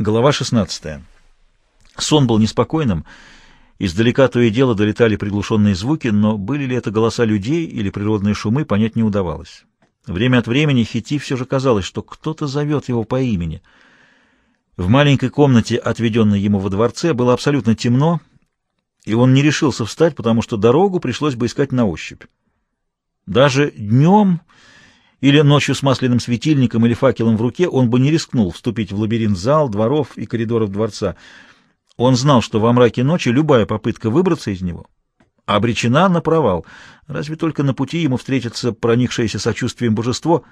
Глава 16. Сон был неспокойным. Издалека то и дело долетали приглушенные звуки, но были ли это голоса людей или природные шумы, понять не удавалось. Время от времени Хити все же казалось, что кто-то зовет его по имени. В маленькой комнате, отведенной ему во дворце, было абсолютно темно, и он не решился встать, потому что дорогу пришлось бы искать на ощупь. Даже днем или ночью с масляным светильником или факелом в руке он бы не рискнул вступить в лабиринт зал, дворов и коридоров дворца. Он знал, что во мраке ночи любая попытка выбраться из него обречена на провал, разве только на пути ему встретится проникшееся сочувствием божество.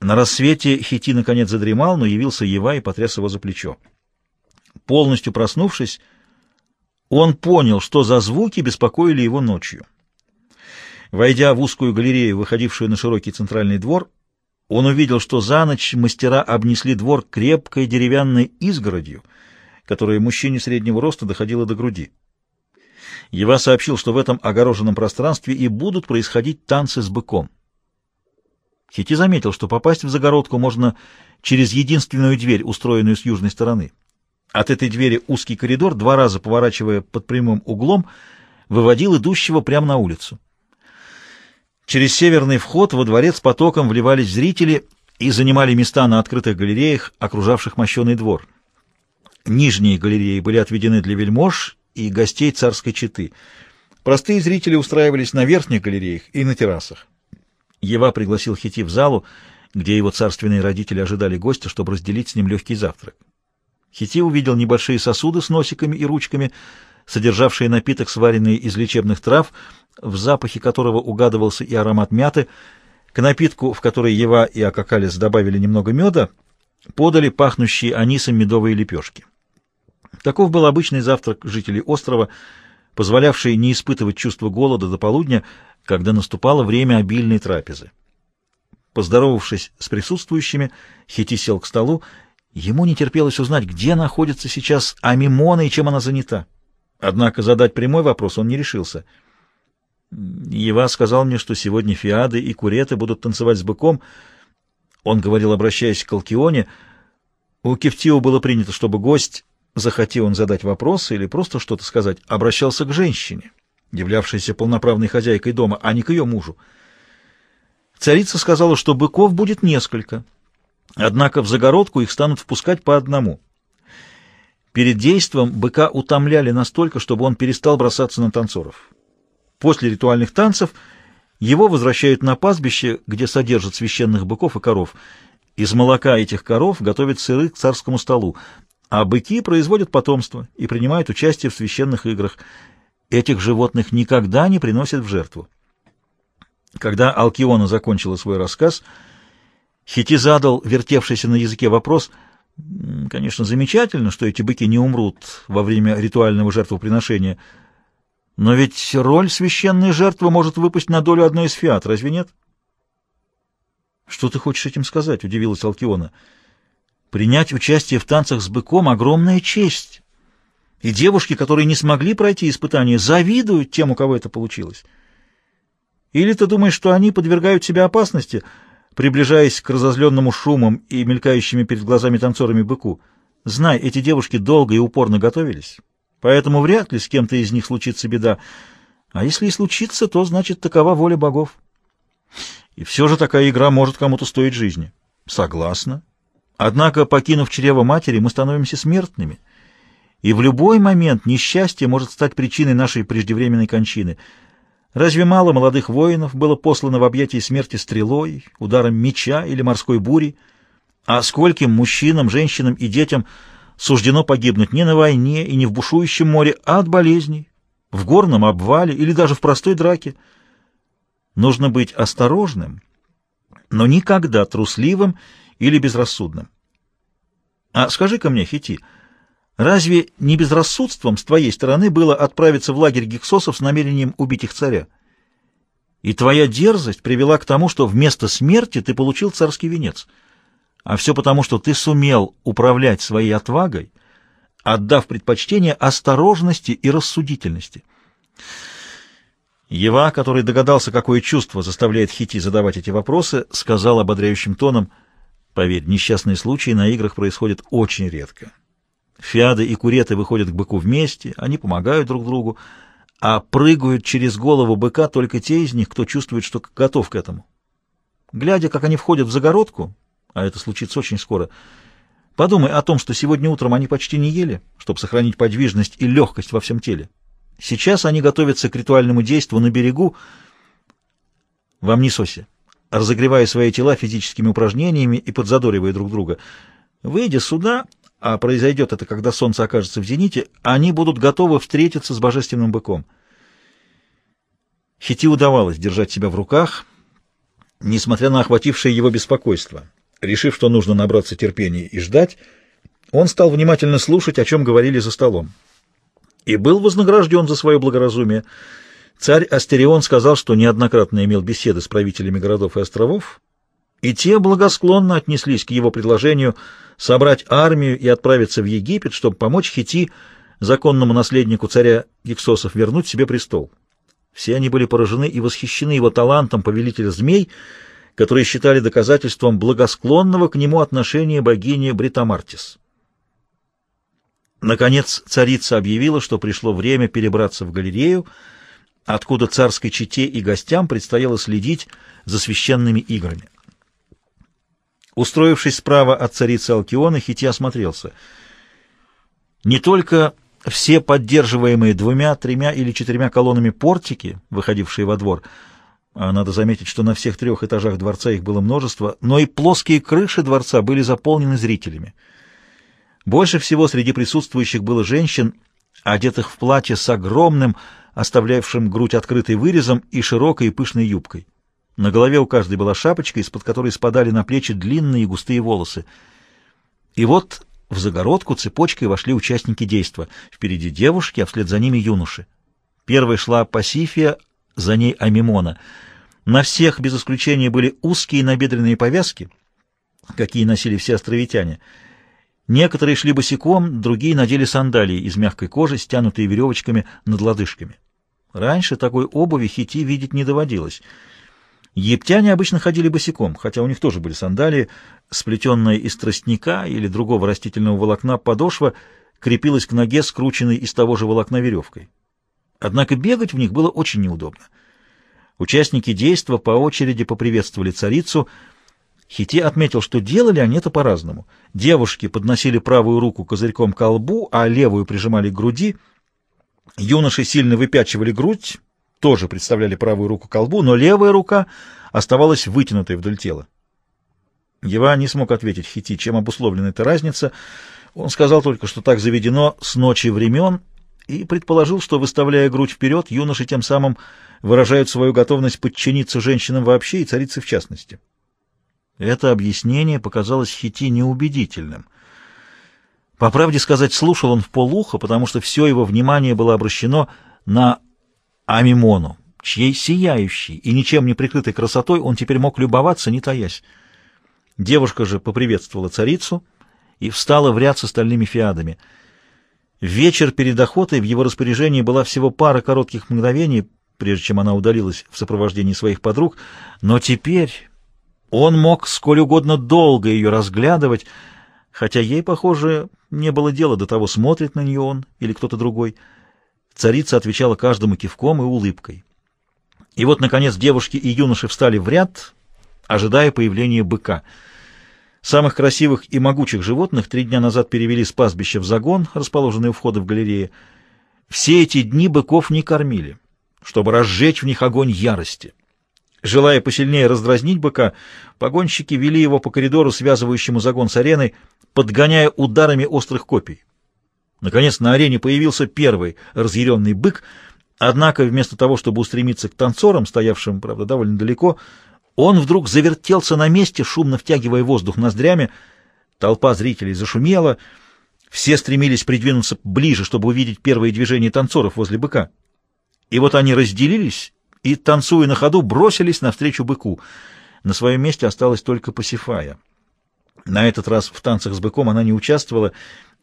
На рассвете Хити наконец задремал, но явился Ева и потряс его за плечо. Полностью проснувшись, он понял, что за звуки беспокоили его ночью. Войдя в узкую галерею, выходившую на широкий центральный двор, он увидел, что за ночь мастера обнесли двор крепкой деревянной изгородью, которая мужчине среднего роста доходила до груди. Ева сообщил, что в этом огороженном пространстве и будут происходить танцы с быком. Хити заметил, что попасть в загородку можно через единственную дверь, устроенную с южной стороны. От этой двери узкий коридор, два раза поворачивая под прямым углом, выводил идущего прямо на улицу. Через северный вход во дворец потоком вливались зрители и занимали места на открытых галереях, окружавших мощеный двор. Нижние галереи были отведены для вельмож и гостей царской четы. Простые зрители устраивались на верхних галереях и на террасах. Ева пригласил Хити в залу, где его царственные родители ожидали гостя, чтобы разделить с ним легкий завтрак. Хити увидел небольшие сосуды с носиками и ручками, содержавшие напиток, сваренный из лечебных трав, в запахе которого угадывался и аромат мяты. К напитку, в который Ева и Акакалис добавили немного меда, подали пахнущие анисом медовые лепешки. Таков был обычный завтрак жителей острова, позволявший не испытывать чувство голода до полудня, когда наступало время обильной трапезы. Поздоровавшись с присутствующими, Хити сел к столу. Ему не терпелось узнать, где находится сейчас Амимона и чем она занята. Однако задать прямой вопрос он не решился. Ева сказал мне, что сегодня фиады и куреты будут танцевать с быком. Он говорил, обращаясь к Алкионе. У Кефтио было принято, чтобы гость, захотел он задать вопрос или просто что-то сказать, обращался к женщине, являвшейся полноправной хозяйкой дома, а не к ее мужу. Царица сказала, что быков будет несколько, однако в загородку их станут впускать по одному — Перед действом быка утомляли настолько, чтобы он перестал бросаться на танцоров. После ритуальных танцев его возвращают на пастбище, где содержат священных быков и коров. Из молока этих коров готовят сыры к царскому столу, а быки производят потомство и принимают участие в священных играх. Этих животных никогда не приносят в жертву. Когда Алкиона закончила свой рассказ, Хити задал вертевшийся на языке вопрос — Конечно, замечательно, что эти быки не умрут во время ритуального жертвоприношения, но ведь роль священной жертвы может выпасть на долю одной из фиат, разве нет? Что ты хочешь этим сказать? удивилась Алкиона. Принять участие в танцах с быком огромная честь. И девушки, которые не смогли пройти испытание, завидуют тем, у кого это получилось. Или ты думаешь, что они подвергают себя опасности? приближаясь к разозленному шумом и мелькающими перед глазами танцорами быку. Знай, эти девушки долго и упорно готовились, поэтому вряд ли с кем-то из них случится беда. А если и случится, то значит такова воля богов. И все же такая игра может кому-то стоить жизни. Согласна. Однако, покинув чрево матери, мы становимся смертными. И в любой момент несчастье может стать причиной нашей преждевременной кончины — Разве мало молодых воинов было послано в объятия смерти стрелой, ударом меча или морской бури? А скольким мужчинам, женщинам и детям суждено погибнуть не на войне и не в бушующем море, а от болезней, в горном обвале или даже в простой драке? Нужно быть осторожным, но никогда трусливым или безрассудным. А скажи-ка мне, Хити, — Разве не безрассудством с твоей стороны было отправиться в лагерь гексосов с намерением убить их царя? И твоя дерзость привела к тому, что вместо смерти ты получил царский венец. А все потому, что ты сумел управлять своей отвагой, отдав предпочтение осторожности и рассудительности. Ева, который догадался, какое чувство заставляет Хити задавать эти вопросы, сказал ободряющим тоном, Поверь, несчастные случаи на играх происходят очень редко. Фиады и куреты выходят к быку вместе, они помогают друг другу, а прыгают через голову быка только те из них, кто чувствует, что готов к этому. Глядя, как они входят в загородку, а это случится очень скоро, подумай о том, что сегодня утром они почти не ели, чтобы сохранить подвижность и легкость во всем теле. Сейчас они готовятся к ритуальному действию на берегу в Амнисосе разогревая свои тела физическими упражнениями и подзадоривая друг друга. Выйдя сюда, а произойдет это, когда солнце окажется в зените, они будут готовы встретиться с божественным быком. Хити удавалось держать себя в руках, несмотря на охватившее его беспокойство. Решив, что нужно набраться терпения и ждать, он стал внимательно слушать, о чем говорили за столом. И был вознагражден за свое благоразумие — Царь Астерион сказал, что неоднократно имел беседы с правителями городов и островов, и те благосклонно отнеслись к его предложению собрать армию и отправиться в Египет, чтобы помочь Хити, законному наследнику царя Гексосов, вернуть себе престол. Все они были поражены и восхищены его талантом повелителя змей, которые считали доказательством благосклонного к нему отношения богини Бритамартис. Наконец царица объявила, что пришло время перебраться в галерею, откуда царской чете и гостям предстояло следить за священными играми. Устроившись справа от царицы Алкиона, Хити осмотрелся. Не только все поддерживаемые двумя, тремя или четырьмя колоннами портики, выходившие во двор, а надо заметить, что на всех трех этажах дворца их было множество, но и плоские крыши дворца были заполнены зрителями. Больше всего среди присутствующих было женщин, одетых в платье с огромным, оставлявшим грудь открытой вырезом и широкой и пышной юбкой. На голове у каждой была шапочка, из-под которой спадали на плечи длинные и густые волосы. И вот в загородку цепочкой вошли участники действа. Впереди девушки, а вслед за ними юноши. Первой шла Пасифия, за ней Амимона. На всех, без исключения, были узкие набедренные повязки, какие носили все островитяне. Некоторые шли босиком, другие надели сандалии из мягкой кожи, стянутые веревочками над лодыжками. Раньше такой обуви хити видеть не доводилось. Египтяне обычно ходили босиком, хотя у них тоже были сандалии, сплетенная из тростника или другого растительного волокна подошва крепилась к ноге, скрученной из того же волокна веревкой. Однако бегать в них было очень неудобно. Участники действа по очереди поприветствовали царицу. Хити отметил, что делали они это по-разному. Девушки подносили правую руку козырьком к лбу, а левую прижимали к груди — Юноши сильно выпячивали грудь, тоже представляли правую руку к колбу, но левая рука оставалась вытянутой вдоль тела. Ева не смог ответить Хити, чем обусловлена эта разница. Он сказал только, что так заведено с ночи времен, и предположил, что, выставляя грудь вперед, юноши тем самым выражают свою готовность подчиниться женщинам вообще и царице в частности. Это объяснение показалось Хити неубедительным — по правде сказать, слушал он в полухо, потому что все его внимание было обращено на Амимону, чьей сияющей и ничем не прикрытой красотой он теперь мог любоваться, не таясь. Девушка же поприветствовала царицу и встала в ряд с остальными фиадами. Вечер перед охотой в его распоряжении была всего пара коротких мгновений, прежде чем она удалилась в сопровождении своих подруг, но теперь он мог сколь угодно долго ее разглядывать, хотя ей, похоже, не было дела до того, смотрит на нее он или кто-то другой. Царица отвечала каждому кивком и улыбкой. И вот, наконец, девушки и юноши встали в ряд, ожидая появления быка. Самых красивых и могучих животных три дня назад перевели с пастбища в загон, расположенный у входа в галерею. Все эти дни быков не кормили, чтобы разжечь в них огонь ярости. Желая посильнее раздразнить быка, погонщики вели его по коридору, связывающему загон с ареной, подгоняя ударами острых копий. Наконец на арене появился первый разъяренный бык, однако вместо того, чтобы устремиться к танцорам, стоявшим, правда, довольно далеко, он вдруг завертелся на месте, шумно втягивая воздух ноздрями. Толпа зрителей зашумела, все стремились придвинуться ближе, чтобы увидеть первые движения танцоров возле быка. И вот они разделились и, танцуя на ходу, бросились навстречу быку. На своем месте осталась только Пасифая. На этот раз в танцах с быком она не участвовала,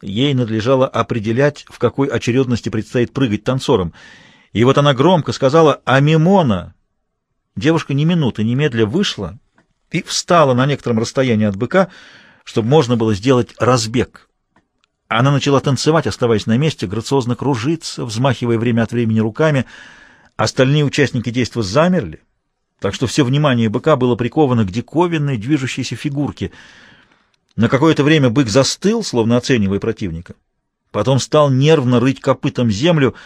ей надлежало определять, в какой очередности предстоит прыгать танцорам. И вот она громко сказала «Амимона!». Девушка ни минуты, немедля вышла и встала на некотором расстоянии от быка, чтобы можно было сделать разбег. Она начала танцевать, оставаясь на месте, грациозно кружиться, взмахивая время от времени руками. Остальные участники действа замерли, так что все внимание быка было приковано к диковинной движущейся фигурке. На какое-то время бык застыл, словно оценивая противника. Потом стал нервно рыть копытом землю.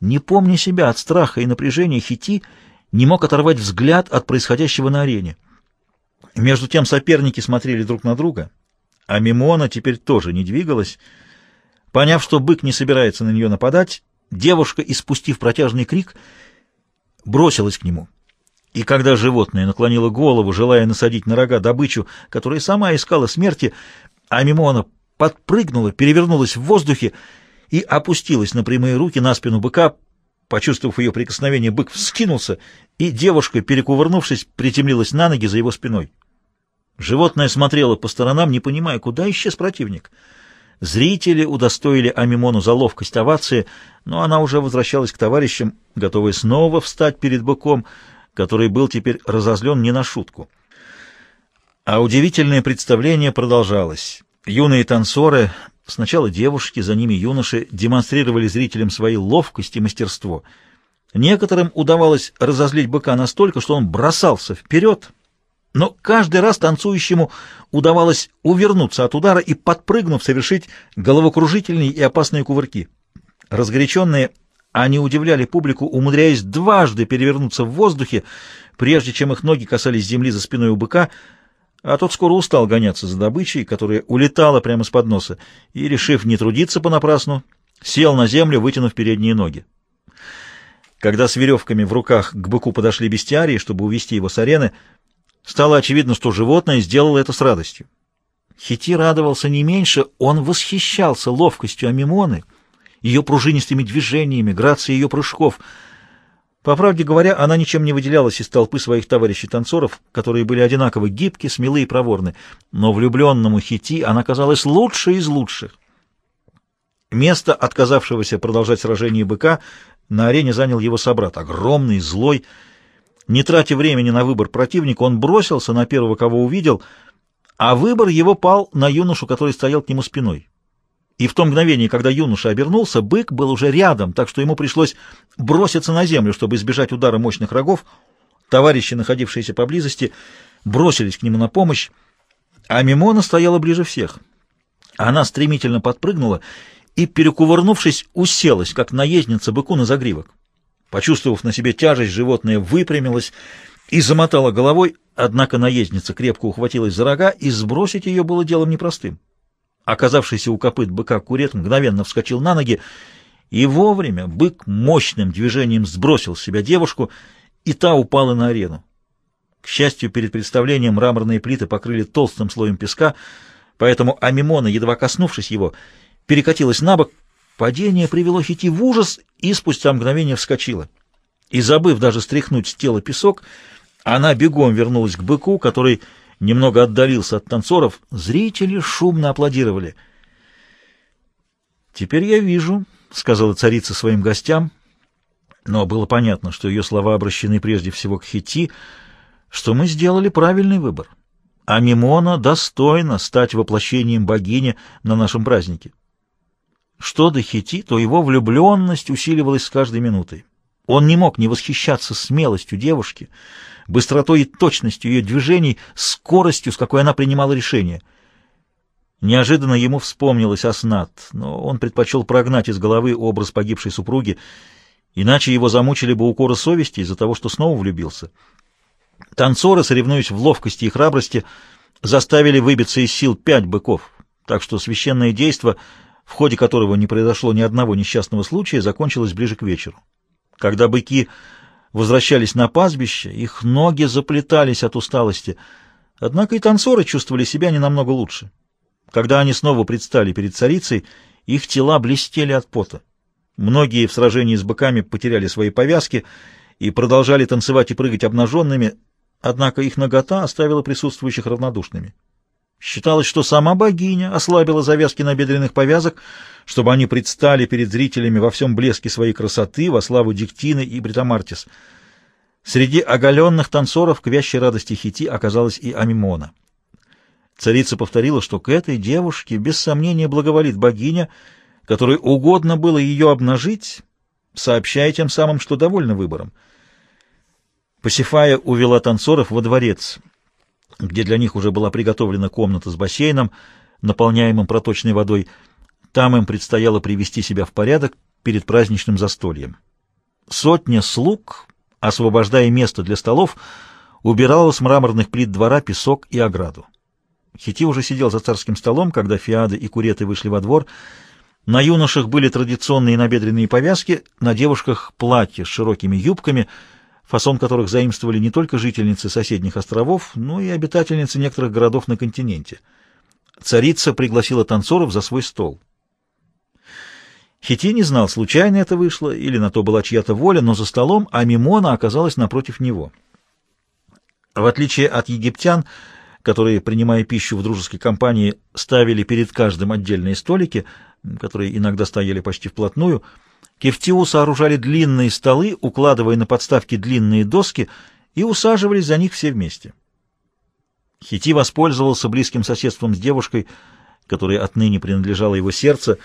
Не помня себя от страха и напряжения, Хити не мог оторвать взгляд от происходящего на арене. Между тем соперники смотрели друг на друга, а Мимона теперь тоже не двигалась. Поняв, что бык не собирается на нее нападать, девушка, испустив протяжный крик, бросилась к нему. И когда животное наклонило голову, желая насадить на рога добычу, которая сама искала смерти, а Мимона подпрыгнула, перевернулась в воздухе и опустилась на прямые руки на спину быка, Почувствовав ее прикосновение, бык вскинулся, и девушка, перекувырнувшись, приземлилась на ноги за его спиной. Животное смотрело по сторонам, не понимая, куда исчез противник. Зрители удостоили Амимону за ловкость овации, но она уже возвращалась к товарищам, готовая снова встать перед быком, который был теперь разозлен не на шутку. А удивительное представление продолжалось. Юные танцоры, сначала девушки, за ними юноши, демонстрировали зрителям свои ловкость и мастерство. Некоторым удавалось разозлить быка настолько, что он бросался вперед, но каждый раз танцующему удавалось увернуться от удара и, подпрыгнув, совершить головокружительные и опасные кувырки. Разгоряченные, они удивляли публику, умудряясь дважды перевернуться в воздухе, прежде чем их ноги касались земли за спиной у быка, а тот скоро устал гоняться за добычей, которая улетала прямо с подноса, и, решив не трудиться понапрасну, сел на землю, вытянув передние ноги. Когда с веревками в руках к быку подошли бестиарии, чтобы увести его с арены, Стало очевидно, что животное сделало это с радостью. Хити радовался не меньше, он восхищался ловкостью Амимоны, ее пружинистыми движениями, грацией ее прыжков. По правде говоря, она ничем не выделялась из толпы своих товарищей-танцоров, которые были одинаково гибки, смелые и проворны, но влюбленному Хити она казалась лучшей из лучших. Место отказавшегося продолжать сражение быка на арене занял его собрат, огромный, злой, не тратя времени на выбор противника, он бросился на первого, кого увидел, а выбор его пал на юношу, который стоял к нему спиной. И в то мгновение, когда юноша обернулся, бык был уже рядом, так что ему пришлось броситься на землю, чтобы избежать удара мощных рогов. Товарищи, находившиеся поблизости, бросились к нему на помощь, а Мимона стояла ближе всех. Она стремительно подпрыгнула и, перекувырнувшись, уселась, как наездница быку на загривок. Почувствовав на себе тяжесть, животное выпрямилось и замотало головой, однако наездница крепко ухватилась за рога, и сбросить ее было делом непростым. Оказавшийся у копыт быка курет мгновенно вскочил на ноги, и вовремя бык мощным движением сбросил с себя девушку, и та упала на арену. К счастью, перед представлением мраморные плиты покрыли толстым слоем песка, поэтому Амимона, едва коснувшись его, перекатилась на бок, Падение привело Хити в ужас и спустя мгновение вскочила. И, забыв даже стряхнуть с тела песок, она бегом вернулась к быку, который немного отдалился от танцоров. Зрители шумно аплодировали. «Теперь я вижу», — сказала царица своим гостям, но было понятно, что ее слова обращены прежде всего к Хити, что мы сделали правильный выбор. А Мимона достойна стать воплощением богини на нашем празднике. Что до Хити, то его влюбленность усиливалась с каждой минутой. Он не мог не восхищаться смелостью девушки, быстротой и точностью ее движений, скоростью, с какой она принимала решения. Неожиданно ему вспомнилось Аснат, но он предпочел прогнать из головы образ погибшей супруги, иначе его замучили бы укоры совести из-за того, что снова влюбился. Танцоры, соревнуясь в ловкости и храбрости, заставили выбиться из сил пять быков, так что священное действо — в ходе которого не произошло ни одного несчастного случая, закончилось ближе к вечеру. Когда быки возвращались на пастбище, их ноги заплетались от усталости, однако и танцоры чувствовали себя не намного лучше. Когда они снова предстали перед царицей, их тела блестели от пота. Многие в сражении с быками потеряли свои повязки и продолжали танцевать и прыгать обнаженными, однако их нагота оставила присутствующих равнодушными. Считалось, что сама богиня ослабила завязки на бедренных повязок, чтобы они предстали перед зрителями во всем блеске своей красоты, во славу Диктины и Бритамартис. Среди оголенных танцоров к вящей радости Хити оказалась и Амимона. Царица повторила, что к этой девушке без сомнения благоволит богиня, которой угодно было ее обнажить, сообщая тем самым, что довольна выбором. Пасифая увела танцоров во дворец, где для них уже была приготовлена комната с бассейном, наполняемым проточной водой. Там им предстояло привести себя в порядок перед праздничным застольем. Сотня слуг, освобождая место для столов, убирала с мраморных плит двора песок и ограду. Хити уже сидел за царским столом, когда фиады и куреты вышли во двор. На юношах были традиционные набедренные повязки, на девушках платья с широкими юбками, фасон которых заимствовали не только жительницы соседних островов, но и обитательницы некоторых городов на континенте. Царица пригласила танцоров за свой стол. Хити не знал, случайно это вышло или на то была чья-то воля, но за столом Амимона оказалась напротив него. В отличие от египтян, которые, принимая пищу в дружеской компании, ставили перед каждым отдельные столики, которые иногда стояли почти вплотную, Кефтиу сооружали длинные столы, укладывая на подставки длинные доски, и усаживались за них все вместе. Хити воспользовался близким соседством с девушкой, которой отныне принадлежало его сердце,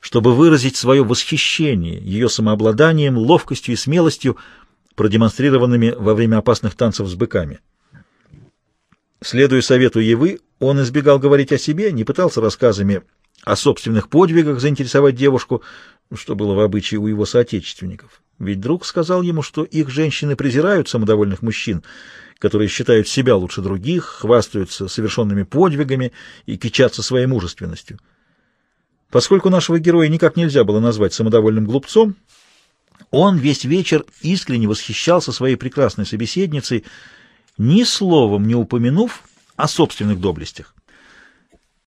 чтобы выразить свое восхищение ее самообладанием, ловкостью и смелостью, продемонстрированными во время опасных танцев с быками. Следуя совету Евы, он избегал говорить о себе, не пытался рассказами о собственных подвигах заинтересовать девушку, что было в обычае у его соотечественников. Ведь друг сказал ему, что их женщины презирают самодовольных мужчин, которые считают себя лучше других, хвастаются совершенными подвигами и кичатся своей мужественностью. Поскольку нашего героя никак нельзя было назвать самодовольным глупцом, он весь вечер искренне восхищался своей прекрасной собеседницей, ни словом не упомянув о собственных доблестях.